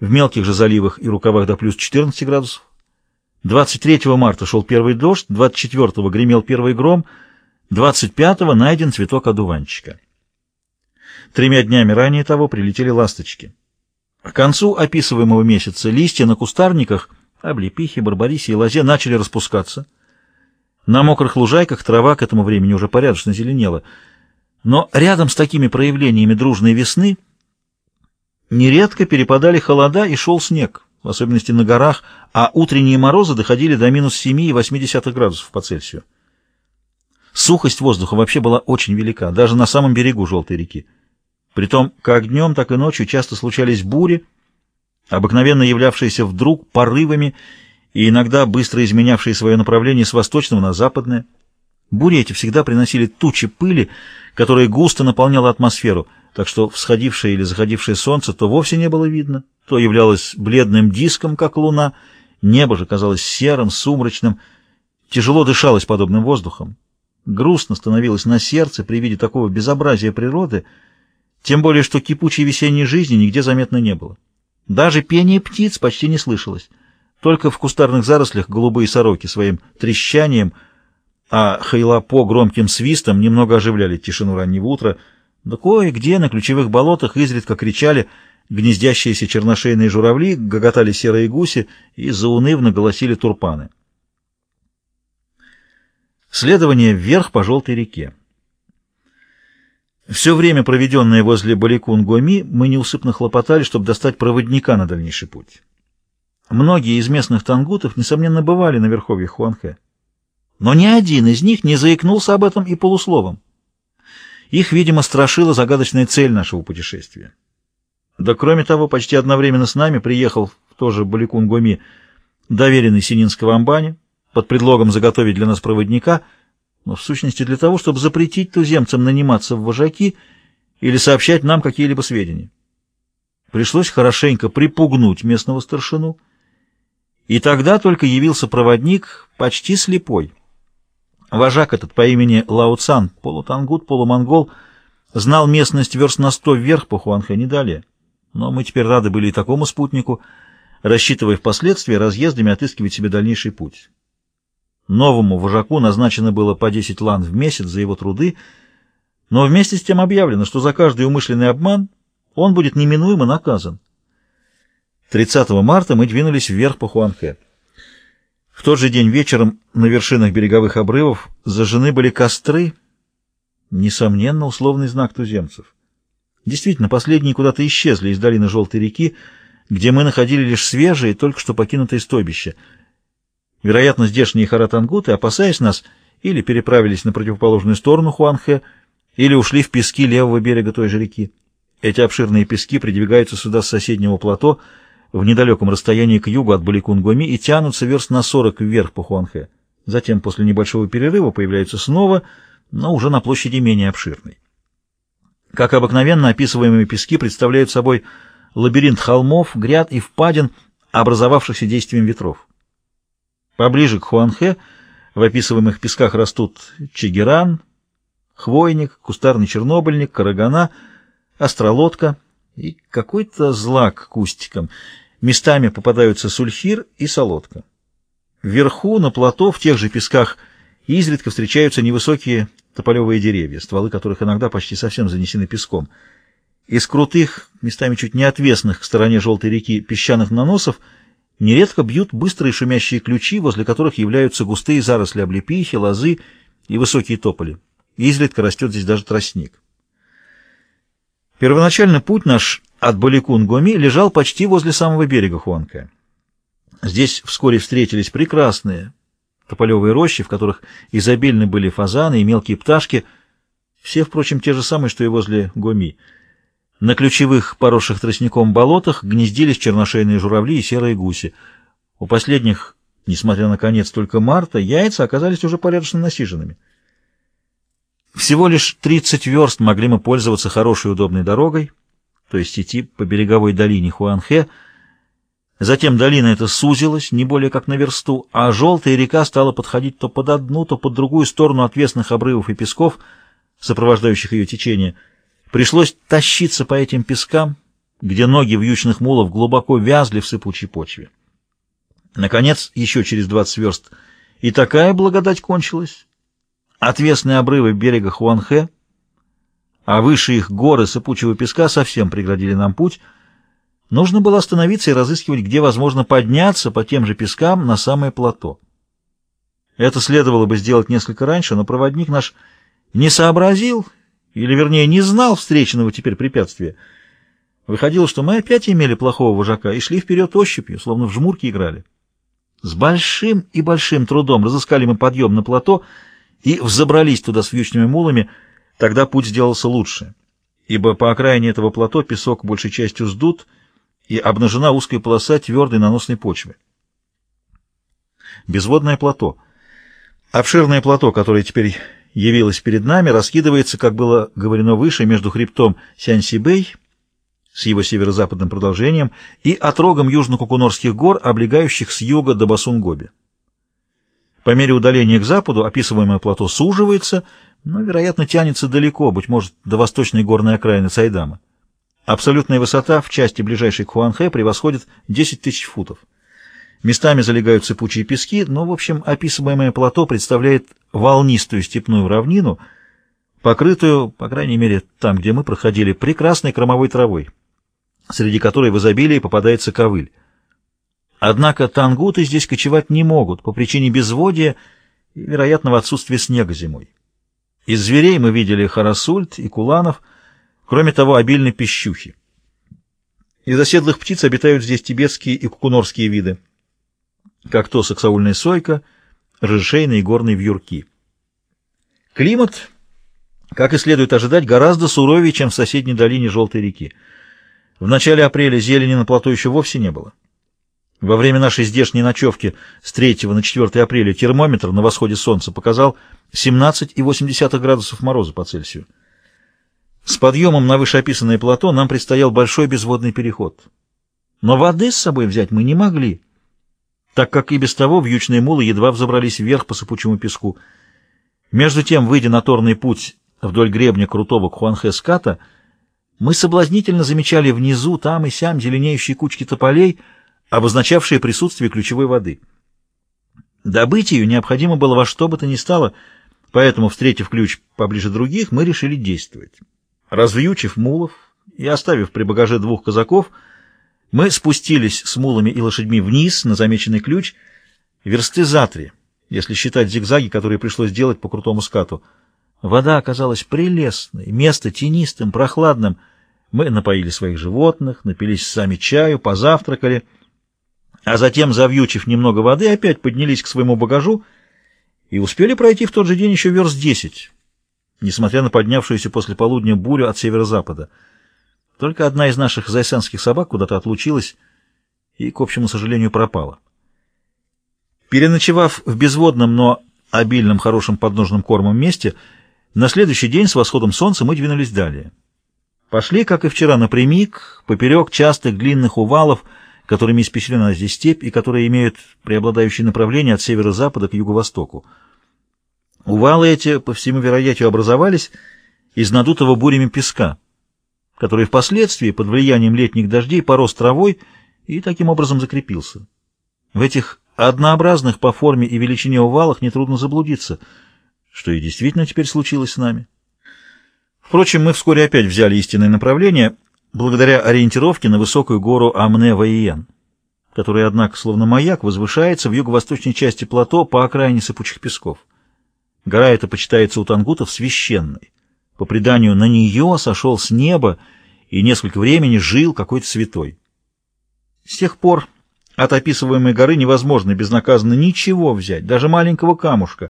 в мелких же заливах и рукавах до плюс 14 градусов. 23 марта шел первый дождь, 24 гремел первый гром, 25 найден цветок одуванчика. Тремя днями ранее того прилетели ласточки. К концу описываемого месяца листья на кустарниках, облепихе, барбарисе и лозе начали распускаться. На мокрых лужайках трава к этому времени уже порядочно зеленела. Но рядом с такими проявлениями дружной весны нередко перепадали холода и шел снег, в особенности на горах, а утренние морозы доходили до минус 7,8 градусов по Цельсию. Сухость воздуха вообще была очень велика, даже на самом берегу Желтой реки. Притом, как днем, так и ночью часто случались бури, обыкновенно являвшиеся вдруг порывами и иногда быстро изменявшие свое направление с восточного на западное. Бури эти всегда приносили тучи пыли, которая густо наполняла атмосферу, так что всходившее или заходившее солнце то вовсе не было видно, то являлось бледным диском, как луна, небо же казалось серым, сумрачным, тяжело дышалось подобным воздухом. Грустно становилось на сердце при виде такого безобразия природы — тем более, что кипучей весенней жизни нигде заметно не было. Даже пение птиц почти не слышалось. Только в кустарных зарослях голубые сороки своим трещанием, а хайлапо громким свистом немного оживляли тишину раннего утра, да кое-где на ключевых болотах изредка кричали гнездящиеся черношейные журавли, гоготали серые гуси и заунывно голосили турпаны. Следование вверх по желтой реке. Все время, проведенное возле Баликун-Гоми, мы неусыпно хлопотали, чтобы достать проводника на дальнейший путь. Многие из местных тангутов, несомненно, бывали на верховье Хуанхэ. Но ни один из них не заикнулся об этом и полусловом. Их, видимо, страшила загадочная цель нашего путешествия. Да кроме того, почти одновременно с нами приехал тоже Баликун-Гоми доверенный Сининского амбани под предлогом заготовить для нас проводника — но в сущности для того, чтобы запретить туземцам наниматься в вожаки или сообщать нам какие-либо сведения. Пришлось хорошенько припугнуть местного старшину, и тогда только явился проводник, почти слепой. Вожак этот по имени Лао Цан, полутангут, полумонгол, знал местность верст на сто вверх по Хуанхэ, не далее. Но мы теперь рады были и такому спутнику, рассчитывая впоследствии разъездами отыскивать себе дальнейший путь. Новому вожаку назначено было по 10 лан в месяц за его труды, но вместе с тем объявлено, что за каждый умышленный обман он будет неминуемо наказан. 30 марта мы двинулись вверх по Хуанхэ. В тот же день вечером на вершинах береговых обрывов зажжены были костры, несомненно, условный знак туземцев. Действительно, последние куда-то исчезли из долины Желтой реки, где мы находили лишь свежие, только что покинутые стойбища — Вероятно, здешние харатангуты, опасаясь нас, или переправились на противоположную сторону Хуанхэ, или ушли в пески левого берега той же реки. Эти обширные пески придвигаются сюда с соседнего плато в недалеком расстоянии к югу от Баликунгоми и тянутся верст на 40 вверх по Хуанхэ. Затем, после небольшого перерыва, появляются снова, но уже на площади менее обширной. Как обыкновенно, описываемые пески представляют собой лабиринт холмов, гряд и впадин, образовавшихся действием ветров. Поближе к Хуанхэ в описываемых песках растут чигеран, хвойник, кустарный чернобыльник, карагана, остролодка и какой-то злак кустиком. Местами попадаются сульфир и солодка. Вверху, на плато, в тех же песках, изредка встречаются невысокие тополевые деревья, стволы которых иногда почти совсем занесены песком. Из крутых, местами чуть не отвесных к стороне желтой реки песчаных наносов – Нередко бьют быстрые шумящие ключи, возле которых являются густые заросли облепихи, лозы и высокие тополи. Изредка растет здесь даже тростник. Первоначально путь наш от Баликун-Гоми лежал почти возле самого берега Хуанка. Здесь вскоре встретились прекрасные тополевые рощи, в которых изобильны были фазаны и мелкие пташки, все, впрочем, те же самые, что и возле Гоми — на ключевых, поросших тростником болотах, гнездились черношейные журавли и серые гуси. У последних, несмотря на конец только марта, яйца оказались уже порядочно насиженными. Всего лишь 30 верст могли мы пользоваться хорошей удобной дорогой, то есть идти по береговой долине Хуанхэ. Затем долина эта сузилась, не более как на версту, а желтая река стала подходить то под одну, то под другую сторону отвесных обрывов и песков, сопровождающих ее течение — Пришлось тащиться по этим пескам, где ноги вьючных мулов глубоко вязли в сыпучей почве. Наконец, еще через 20 верст, и такая благодать кончилась. Отвесные обрывы берега Хуанхэ, а выше их горы сыпучего песка совсем преградили нам путь. Нужно было остановиться и разыскивать, где возможно подняться по тем же пескам на самое плато. Это следовало бы сделать несколько раньше, но проводник наш не сообразил, или, вернее, не знал встреченного теперь препятствия. Выходило, что мы опять имели плохого вожака и шли вперед ощупью, словно в жмурки играли. С большим и большим трудом разыскали мы подъем на плато и взобрались туда с вьючными мулами, тогда путь сделался лучше, ибо по окраине этого плато песок большей частью сдут и обнажена узкая полоса твердой наносной почвы. Безводное плато. Обширное плато, которое теперь явилось перед нами, раскидывается, как было говорено выше, между хребтом Сяньсибэй с его северо-западным продолжением и отрогом южно-кукунорских гор, облегающих с юга до Басунгоби. По мере удаления к западу описываемое плато суживается, но, вероятно, тянется далеко, быть может, до восточной горной окраины Сайдама. Абсолютная высота в части ближайшей к Хуанхэ превосходит 10 тысяч футов. Местами залегают сыпучие пески, но, в общем, описываемое плато представляет волнистую степную равнину, покрытую, по крайней мере, там, где мы проходили, прекрасной кромовой травой среди которой в изобилии попадается ковыль. Однако тангуты здесь кочевать не могут по причине безводия и вероятного отсутствия снега зимой. Из зверей мы видели харасульт и куланов, кроме того, обильной пищухи. Из оседлых птиц обитают здесь тибетские и кукунорские виды, как то саксаульная сойка, рыжейные горные вьюрки. Климат, как и следует ожидать, гораздо суровее, чем в соседней долине Желтой реки. В начале апреля зелени на плато еще вовсе не было. Во время нашей здешней ночевки с 3 на 4 апреля термометр на восходе солнца показал 17,8 градусов мороза по Цельсию. С подъемом на вышеописанное плато нам предстоял большой безводный переход. Но воды с собой взять мы не могли, так как и без того вьючные мулы едва взобрались вверх по сыпучему песку. Между тем, выйдя на торный путь вдоль гребня крутого Кхуанхэ-ската, мы соблазнительно замечали внизу, там и сям, зеленеющие кучки тополей, обозначавшие присутствие ключевой воды. Добыть ее необходимо было во что бы то ни стало, поэтому, встретив ключ поближе других, мы решили действовать. Развьючив мулов и оставив при багаже двух казаков, мы спустились с мулами и лошадьми вниз на замеченный ключ, версты за три, если считать зигзаги, которые пришлось делать по крутому скату. Вода оказалась прелестной, место тенистым, прохладным. Мы напоили своих животных, напились сами чаю, позавтракали, а затем, завьючив немного воды, опять поднялись к своему багажу и успели пройти в тот же день еще верст десять, несмотря на поднявшуюся после полудня бурю от северо-запада. Только одна из наших зайсанских собак куда-то отлучилась и, к общему сожалению, пропала. Переночевав в безводном, но обильном хорошим подножным кормом месте, на следующий день с восходом солнца мы двинулись далее. Пошли, как и вчера, напрямик, поперек частых длинных увалов, которыми испещрена здесь степь и которые имеют преобладающее направление от северо-запада к юго-востоку. Увалы эти, по всему вероятию, образовались из надутого бурями песка, который впоследствии под влиянием летних дождей порос травой и таким образом закрепился. В этих однообразных по форме и величине увалах нетрудно заблудиться — что и действительно теперь случилось с нами. Впрочем, мы вскоре опять взяли истинное направление, благодаря ориентировке на высокую гору Амне-Ваиен, которая, однако, словно маяк, возвышается в юго-восточной части плато по окраине сыпучих песков. Гора эта почитается у тангутов священной. По преданию, на нее сошел с неба и несколько времени жил какой-то святой. С тех пор от описываемой горы невозможно безнаказанно ничего взять, даже маленького камушка,